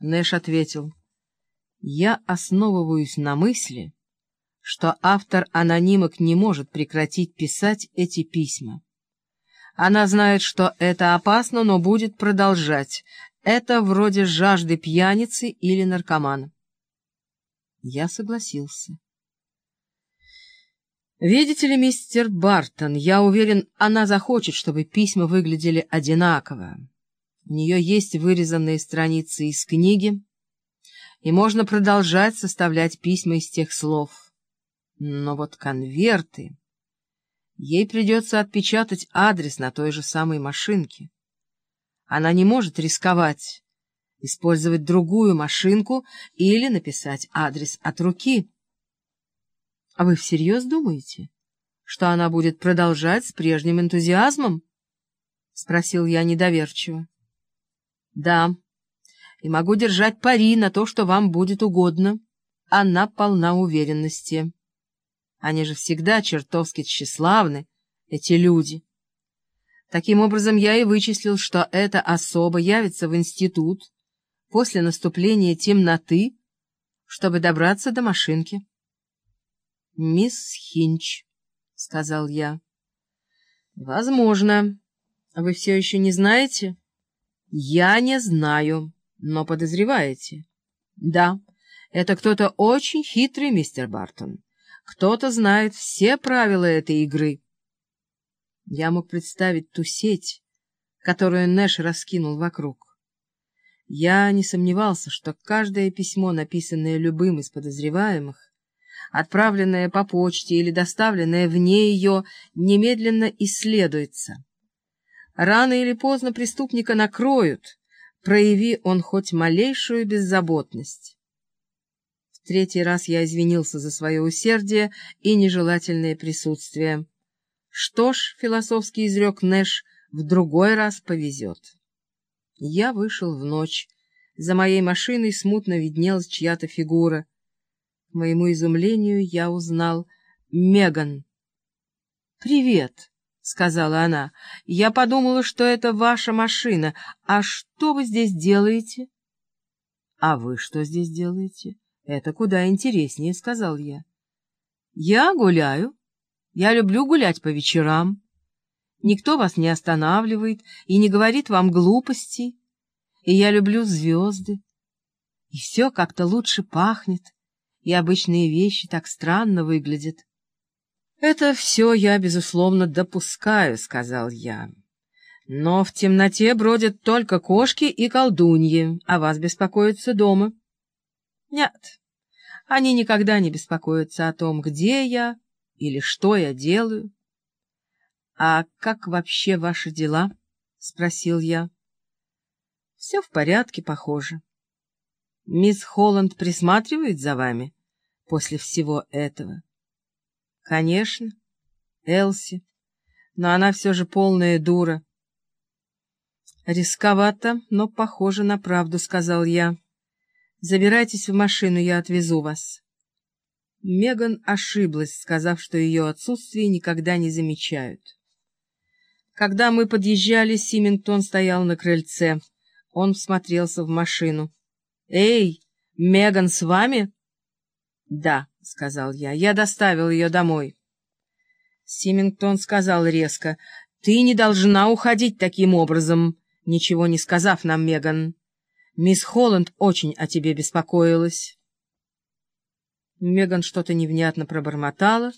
Нэш ответил, «Я основываюсь на мысли, что автор анонимок не может прекратить писать эти письма. Она знает, что это опасно, но будет продолжать. Это вроде жажды пьяницы или наркомана». Я согласился. «Видите ли, мистер Бартон, я уверен, она захочет, чтобы письма выглядели одинаково. У нее есть вырезанные страницы из книги, и можно продолжать составлять письма из тех слов. Но вот конверты... Ей придется отпечатать адрес на той же самой машинке. Она не может рисковать, использовать другую машинку или написать адрес от руки. — А вы всерьез думаете, что она будет продолжать с прежним энтузиазмом? — спросил я недоверчиво. — Да, и могу держать пари на то, что вам будет угодно. Она полна уверенности. Они же всегда чертовски тщеславны, эти люди. Таким образом, я и вычислил, что эта особа явится в институт после наступления темноты, чтобы добраться до машинки. — Мисс Хинч, — сказал я. — Возможно. Вы все еще не знаете? — Я не знаю, но подозреваете. — Да, это кто-то очень хитрый, мистер Бартон. Кто-то знает все правила этой игры. Я мог представить ту сеть, которую Нэш раскинул вокруг. Я не сомневался, что каждое письмо, написанное любым из подозреваемых, отправленное по почте или доставленное вне ее, немедленно исследуется. Рано или поздно преступника накроют, прояви он хоть малейшую беззаботность. В третий раз я извинился за свое усердие и нежелательное присутствие. Что ж, философский изрек Нэш, в другой раз повезет. Я вышел в ночь. За моей машиной смутно виднелась чья-то фигура — моему изумлению я узнал Меган. «Привет», — сказала она. «Я подумала, что это ваша машина. А что вы здесь делаете?» «А вы что здесь делаете?» «Это куда интереснее», — сказал я. «Я гуляю. Я люблю гулять по вечерам. Никто вас не останавливает и не говорит вам глупостей. И я люблю звезды. И все как-то лучше пахнет и обычные вещи так странно выглядят. — Это все я, безусловно, допускаю, — сказал я. — Но в темноте бродят только кошки и колдуньи, а вас беспокоятся дома. — Нет, они никогда не беспокоятся о том, где я или что я делаю. — А как вообще ваши дела? — спросил я. — Все в порядке, похоже. — Мисс Холланд присматривает за вами? — после всего этого? Конечно, Элси, но она все же полная дура. Рисковато, но похоже на правду, сказал я. Забирайтесь в машину, я отвезу вас. Меган ошиблась, сказав, что ее отсутствие никогда не замечают. Когда мы подъезжали, Симингтон стоял на крыльце. Он всмотрелся в машину. «Эй, Меган с вами?» — Да, — сказал я, — я доставил ее домой. Симингтон сказал резко, — ты не должна уходить таким образом, ничего не сказав нам, Меган. Мисс Холланд очень о тебе беспокоилась. Меган что-то невнятно пробормотала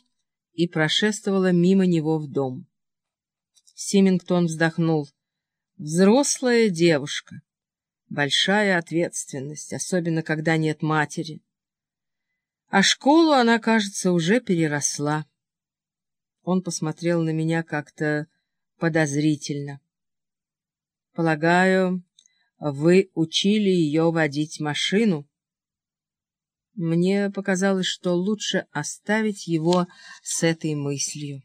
и прошествовала мимо него в дом. Симингтон вздохнул. Взрослая девушка. Большая ответственность, особенно когда нет матери. А школу она, кажется, уже переросла. Он посмотрел на меня как-то подозрительно. Полагаю, вы учили ее водить машину? Мне показалось, что лучше оставить его с этой мыслью.